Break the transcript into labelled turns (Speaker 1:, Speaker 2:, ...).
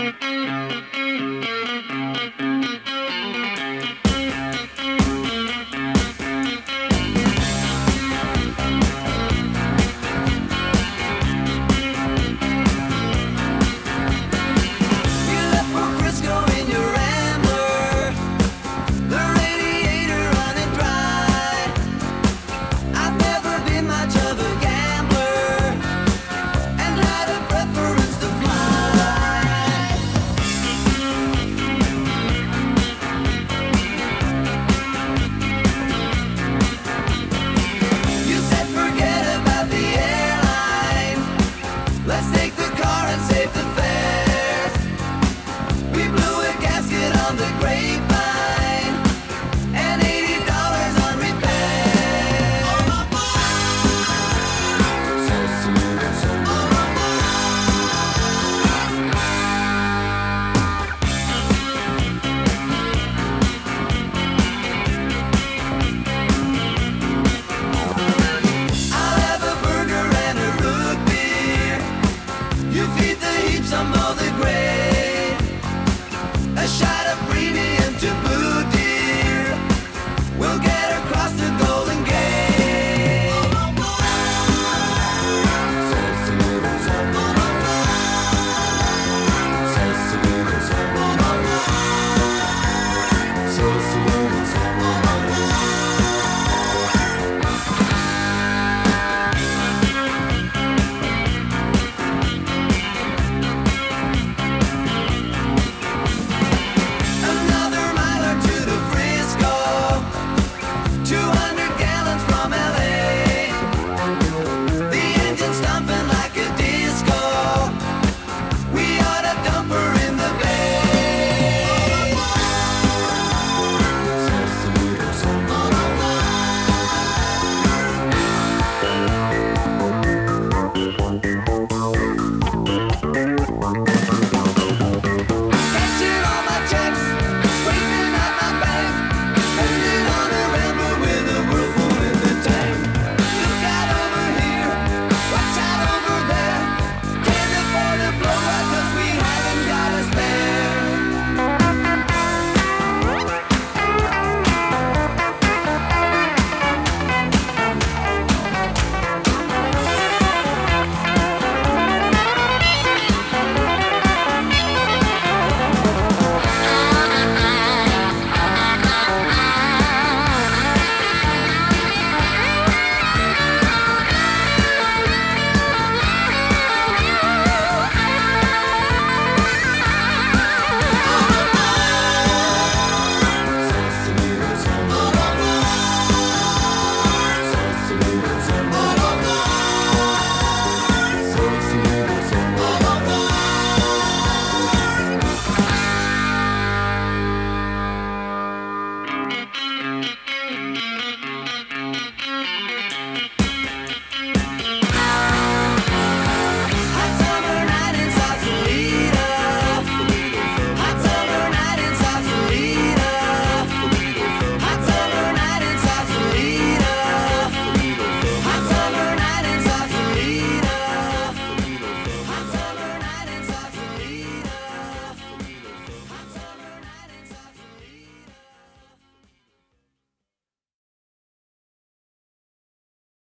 Speaker 1: Bye.